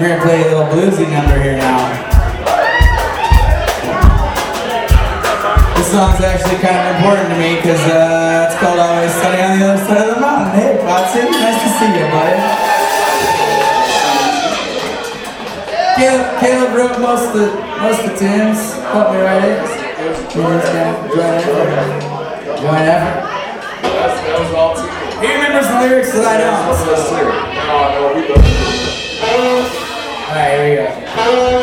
We're gonna play a little bluesy number here now. This song's actually kind of important to me because uh, it's called Always Sunny on the Other Side of the Mountain. Hey, Potsy, nice to see you, buddy. Caleb, Caleb wrote most of the most of the tunes. Helped me write it. Joint effort. Effort. That. He remembers the lyrics that I both. All right, here we go.